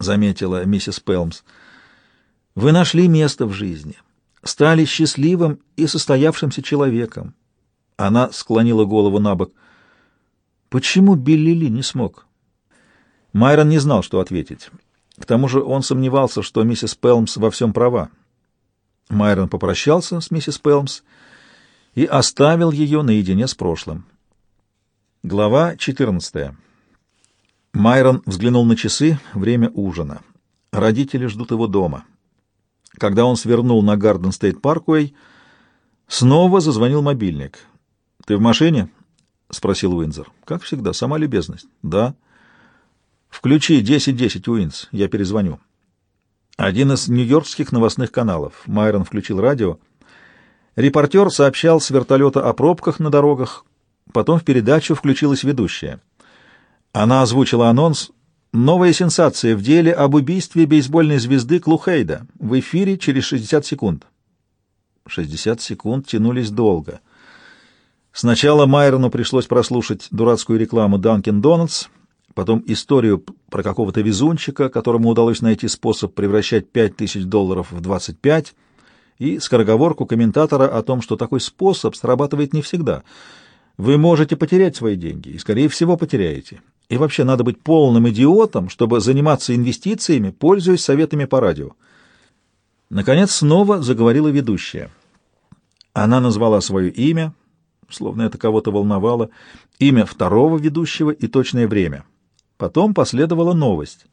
заметила миссис Пелмс. Вы нашли место в жизни, стали счастливым и состоявшимся человеком. Она склонила голову на бок. Почему Билли Ли не смог? Майрон не знал, что ответить. К тому же он сомневался, что миссис Пелмс во всем права. Майрон попрощался с миссис Пелмс и оставил ее наедине с прошлым. Глава 14. Майрон взглянул на часы, время ужина. Родители ждут его дома. Когда он свернул на Гарден Стейт Паркуэй, снова зазвонил мобильник. «Ты в машине?» — спросил Уинзер. «Как всегда, сама любезность». «Да». «Включи 10-10, Уинз, я перезвоню». Один из нью-йоркских новостных каналов. Майрон включил радио. Репортер сообщал с вертолета о пробках на дорогах. Потом в передачу включилась ведущая. Она озвучила анонс «Новая сенсация в деле об убийстве бейсбольной звезды Клухейда. В эфире через 60 секунд». 60 секунд тянулись долго. Сначала Майрону пришлось прослушать дурацкую рекламу Dunkin' Donuts, потом историю про какого-то везунчика, которому удалось найти способ превращать 5000 долларов в 25, и скороговорку комментатора о том, что такой способ срабатывает не всегда. Вы можете потерять свои деньги, и, скорее всего, потеряете. И вообще надо быть полным идиотом, чтобы заниматься инвестициями, пользуясь советами по радио. Наконец снова заговорила ведущая. Она назвала свое имя, словно это кого-то волновало, имя второго ведущего и точное время. Потом последовала новость.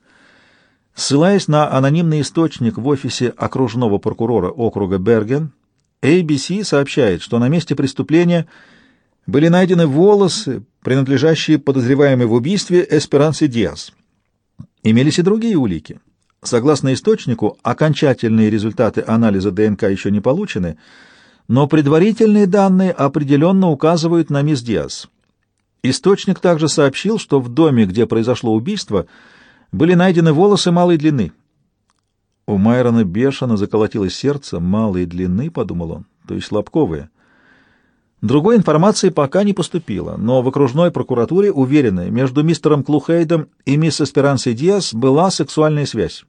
Ссылаясь на анонимный источник в офисе окружного прокурора округа Берген, ABC сообщает, что на месте преступления были найдены волосы, принадлежащие подозреваемой в убийстве Эсперансе Диас. Имелись и другие улики. Согласно источнику, окончательные результаты анализа ДНК еще не получены, но предварительные данные определенно указывают на мисс Диас. Источник также сообщил, что в доме, где произошло убийство, были найдены волосы малой длины. У Майрона бешено заколотилось сердце. «Малой длины», — подумал он, — то есть лобковые. Другой информации пока не поступило, но в окружной прокуратуре уверены, между мистером Клу Хейдом и мисс Эсперансой Диас была сексуальная связь.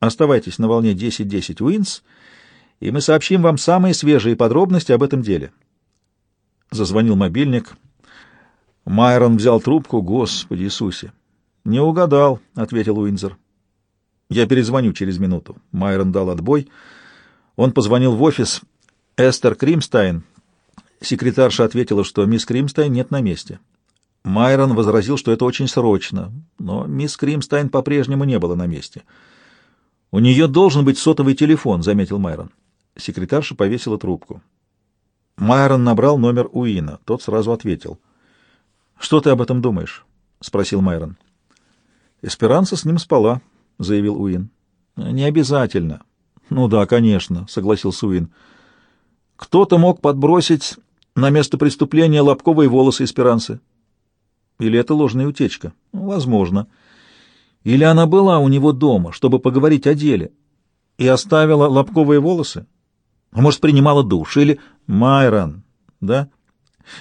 Оставайтесь на волне 10-10 Уинс, и мы сообщим вам самые свежие подробности об этом деле. Зазвонил мобильник. Майрон взял трубку. Господи Иисусе! Не угадал, — ответил Уинзер. Я перезвоню через минуту. Майрон дал отбой. Он позвонил в офис. Эстер Кримстайн Секретарша ответила, что мисс Кримстайн нет на месте. Майрон возразил, что это очень срочно, но мисс Кримстайн по-прежнему не была на месте. «У нее должен быть сотовый телефон», — заметил Майрон. Секретарша повесила трубку. Майрон набрал номер Уина. Тот сразу ответил. «Что ты об этом думаешь?» — спросил Майрон. «Эсперанца с ним спала», — заявил Уин. «Не обязательно». «Ну да, конечно», — согласился Уин. «Кто-то мог подбросить на место преступления лобковые волосы Эсперанцы. Или это ложная утечка? Возможно. Или она была у него дома, чтобы поговорить о деле, и оставила лобковые волосы? А может, принимала душ? Или Майрон, да?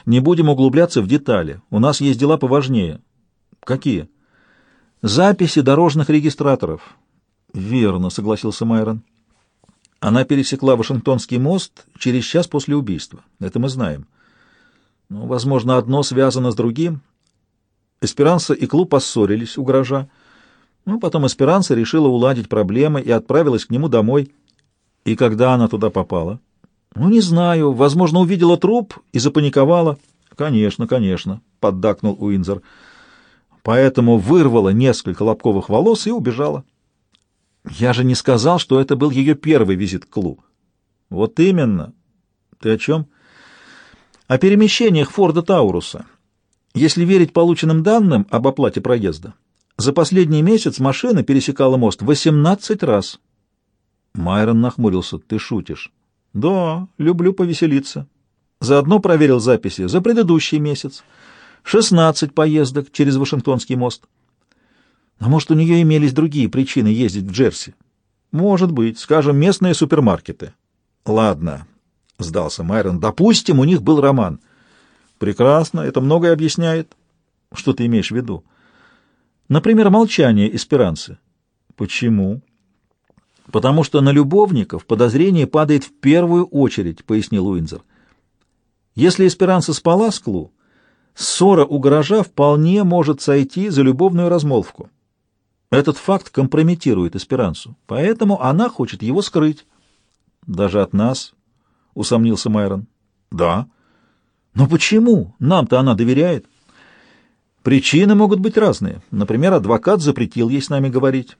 Не будем углубляться в детали. У нас есть дела поважнее. Какие? Записи дорожных регистраторов. Верно, согласился Майрон. Она пересекла Вашингтонский мост через час после убийства. Это мы знаем. Но, возможно, одно связано с другим. Эсперанса и клуб поссорились у. Ну, потом Эсперанса решила уладить проблемы и отправилась к нему домой. И когда она туда попала? Ну, не знаю. Возможно, увидела труп и запаниковала. Конечно, конечно, поддакнул Уинзер. Поэтому вырвала несколько лобковых волос и убежала. Я же не сказал, что это был ее первый визит к клубу. Вот именно. Ты о чем? О перемещениях Форда Тауруса. Если верить полученным данным об оплате проезда, за последний месяц машина пересекала мост 18 раз. Майрон нахмурился. Ты шутишь? Да, люблю повеселиться. Заодно проверил записи за предыдущий месяц. 16 поездок через Вашингтонский мост. А может, у нее имелись другие причины ездить в Джерси? Может быть, скажем, местные супермаркеты. Ладно, сдался Майрон. Допустим, у них был роман. Прекрасно, это многое объясняет. Что ты имеешь в виду? Например, молчание Эсперанцы. Почему? Потому что на любовников подозрение падает в первую очередь, пояснил Уинзер. Если Эсперанса спала с Клу, ссора у гаража вполне может сойти за любовную размолвку. Этот факт компрометирует Эсперансу, поэтому она хочет его скрыть. Даже от нас, — усомнился Майрон. Да. Но почему? Нам-то она доверяет. Причины могут быть разные. Например, адвокат запретил ей с нами говорить.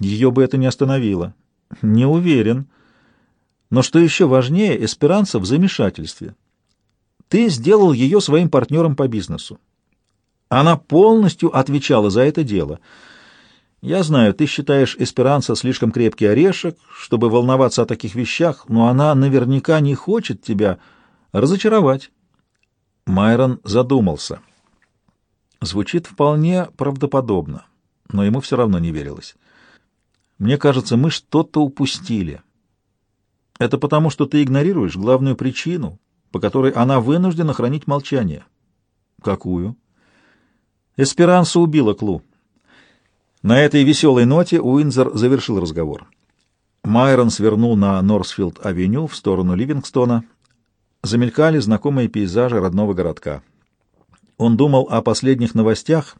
Ее бы это не остановило. Не уверен. Но что еще важнее, Эсперанса в замешательстве. Ты сделал ее своим партнером по бизнесу. Она полностью отвечала за это дело — я знаю, ты считаешь Эсперанса слишком крепкий орешек, чтобы волноваться о таких вещах, но она наверняка не хочет тебя разочаровать. Майрон задумался. Звучит вполне правдоподобно, но ему все равно не верилось. Мне кажется, мы что-то упустили. Это потому, что ты игнорируешь главную причину, по которой она вынуждена хранить молчание. Какую? Эсперанса убила Клу. На этой веселой ноте Уинзер завершил разговор. Майрон свернул на Норсфилд-авеню в сторону Ливингстона. Замелькали знакомые пейзажи родного городка. Он думал о последних новостях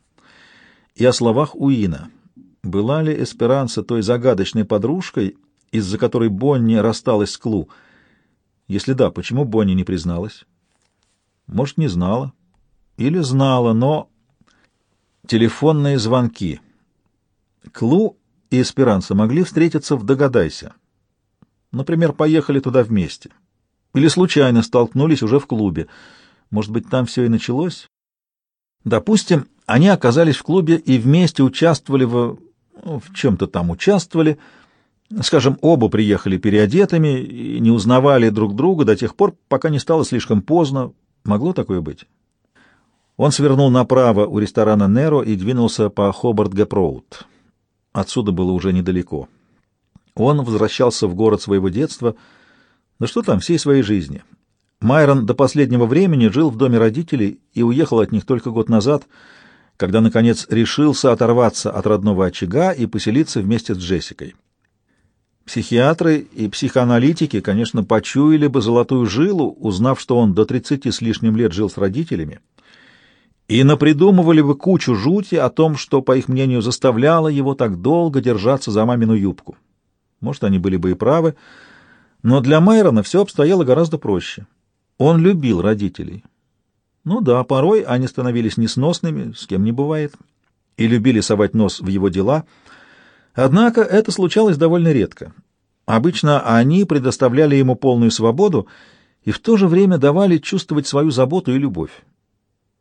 и о словах Уина. Была ли Эсперанса той загадочной подружкой, из-за которой Бонни рассталась с Клу? Если да, почему Бонни не призналась? Может, не знала. Или знала, но... Телефонные звонки — Клу и Эсперанса могли встретиться в «Догадайся». Например, поехали туда вместе. Или случайно столкнулись уже в клубе. Может быть, там все и началось? Допустим, они оказались в клубе и вместе участвовали в... Ну, в чем-то там участвовали. Скажем, оба приехали переодетыми и не узнавали друг друга до тех пор, пока не стало слишком поздно. Могло такое быть? Он свернул направо у ресторана «Неро» и двинулся по Хобарт-Гэп-Роуд. Отсюда было уже недалеко. Он возвращался в город своего детства, да что там, всей своей жизни. Майрон до последнего времени жил в доме родителей и уехал от них только год назад, когда, наконец, решился оторваться от родного очага и поселиться вместе с Джессикой. Психиатры и психоаналитики, конечно, почуяли бы золотую жилу, узнав, что он до тридцати с лишним лет жил с родителями, и напридумывали бы кучу жути о том, что, по их мнению, заставляло его так долго держаться за мамину юбку. Может, они были бы и правы, но для Майрона все обстояло гораздо проще. Он любил родителей. Ну да, порой они становились несносными, с кем не бывает, и любили совать нос в его дела, однако это случалось довольно редко. Обычно они предоставляли ему полную свободу и в то же время давали чувствовать свою заботу и любовь.